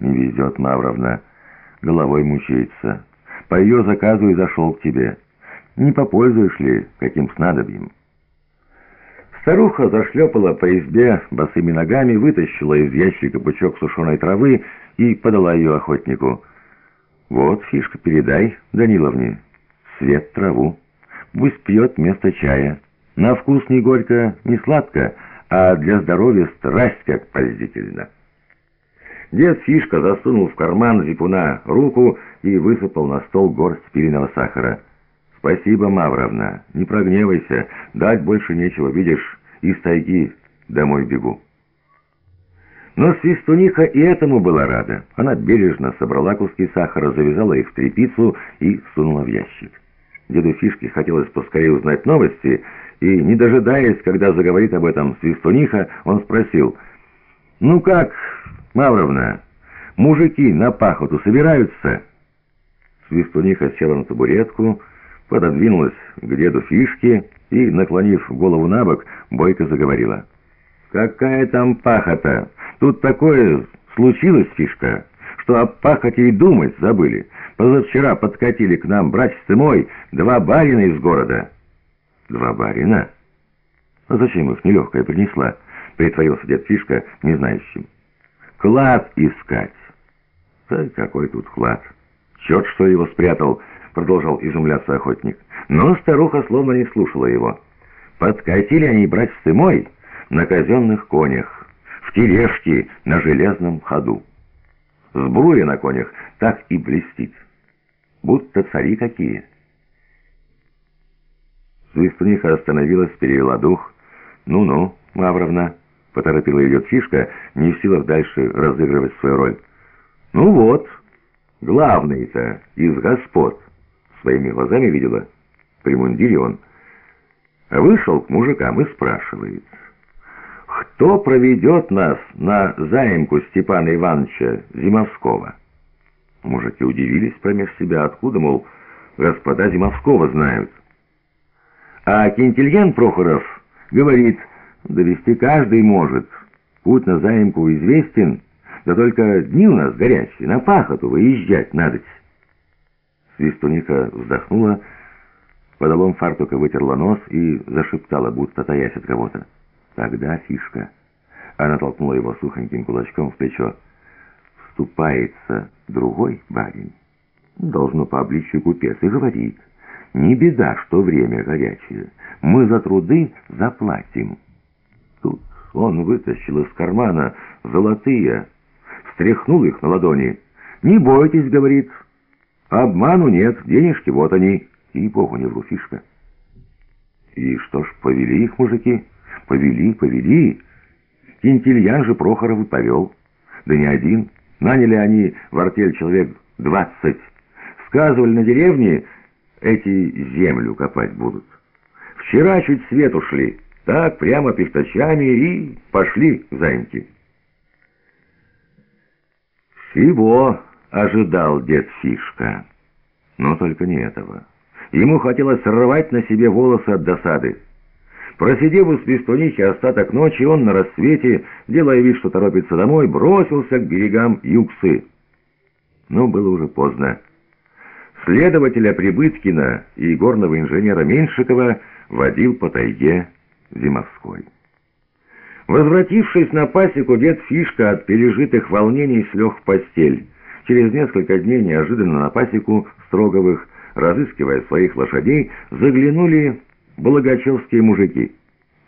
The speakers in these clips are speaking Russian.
Не везет, Мавровна. Головой мучается. По ее заказу и зашел к тебе. Не попользуешь ли каким снадобьем? Старуха зашлепала по избе босыми ногами, вытащила из ящика пучок сушеной травы и подала ее охотнику. «Вот, фишка, передай Даниловне. Свет траву. Пусть пьет вместо чая. На вкус не горько, не сладко, а для здоровья страсть как поздительно». Дед Фишка засунул в карман зипуна руку и высыпал на стол горсть пиленого сахара. «Спасибо, Мавровна, не прогневайся, дать больше нечего, видишь, из тайги домой бегу». Но Свистуниха и этому была рада. Она бережно собрала куски сахара, завязала их в тряпицу и сунула в ящик. Деду Фишке хотелось поскорее узнать новости, и, не дожидаясь, когда заговорит об этом Свистуниха, он спросил, «Ну как, Мавровна, мужики на пахоту собираются?» Свистуниха села на табуретку, пододвинулась к деду Фишке и, наклонив голову на бок, бойко заговорила. «Какая там пахота? Тут такое случилось, Фишка, что о пахоте и думать забыли. Позавчера подкатили к нам, братец мой, два барина из города». «Два барина? А зачем их нелегкая принесла?» — притворился дед Фишка незнающим. «Клад искать». «Да какой тут клад? Черт, что его спрятал!» — продолжал изумляться охотник. Но старуха словно не слушала его. «Подкатили они, братец ты мой, на казенных конях, в тележке на железном ходу. Сбруя на конях так и блестит, будто цари какие». Свистуниха остановилась, перевела дух. «Ну-ну, Мавровна», — поторопила ее фишка, не в силах дальше разыгрывать свою роль. «Ну вот, главный-то из господ». Своими глазами видела. При мундире он. Вышел к мужикам и спрашивает. «Кто проведет нас на заимку Степана Ивановича Зимовского?» Мужики удивились промеж себя, откуда, мол, господа Зимовского знают. А Кентильян Прохоров говорит, довести каждый может. Путь на заимку известен, да только дни у нас горячие, на пахоту выезжать надо. Свистуника вздохнула, подолом фартука вытерла нос и зашептала, будто таясь от кого-то. Тогда фишка. Она толкнула его сухоньким кулачком в плечо. Вступается другой барин. Должно по обличию купец и говорит. Не беда, что время горячее. Мы за труды заплатим. Тут он вытащил из кармана золотые, встряхнул их на ладони. «Не бойтесь», — говорит, — «обману нет, денежки вот они». И богу не вру, фишка. И что ж, повели их мужики? Повели, повели. Кентильян же Прохоров и повел. Да не один. Наняли они в артель человек двадцать. Сказывали на деревне эти землю копать будут. Вчера чуть свет ушли, так прямо пихтачами и пошли к заимке. Всего ожидал дед Фишка, но только не этого. Ему хотелось рвать на себе волосы от досады. Просидев у свистунихи остаток ночи, он на рассвете, делая вид, что торопится домой, бросился к берегам Юксы. Но было уже поздно. Следователя Прибыткина и горного инженера Меньшикова водил по тайге Зимовской. Возвратившись на пасеку, дед Фишка от пережитых волнений слег в постель. Через несколько дней неожиданно на пасеку Строговых, разыскивая своих лошадей, заглянули благочевские мужики.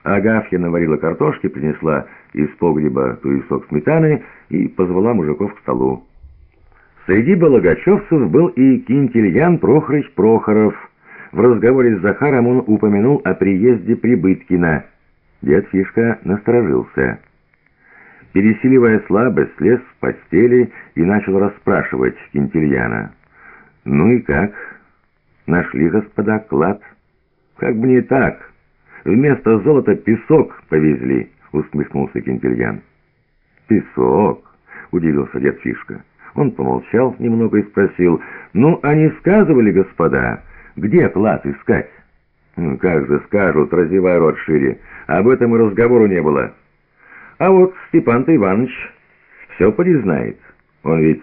Агафья наварила картошки, принесла из погреба туесок сметаны и позвала мужиков к столу. Среди балагачевцев был и Кинтильян Прохорыч Прохоров. В разговоре с Захаром он упомянул о приезде Прибыткина. Дед Фишка насторожился. Пересиливая слабость, слез в постели и начал расспрашивать Кинтильяна. «Ну и как? Нашли, господа, клад?» «Как бы не так. Вместо золота песок повезли», — усмехнулся Кинтильян. «Песок?» — удивился дед Фишка. Он помолчал немного и спросил, «Ну, они сказывали, господа, где клад искать?» «Как же скажут, разевай рот шире, об этом и разговору не было». «А вот Степан-то Иванович все поди знает. Он ведь